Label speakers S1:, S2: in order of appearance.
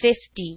S1: fifty.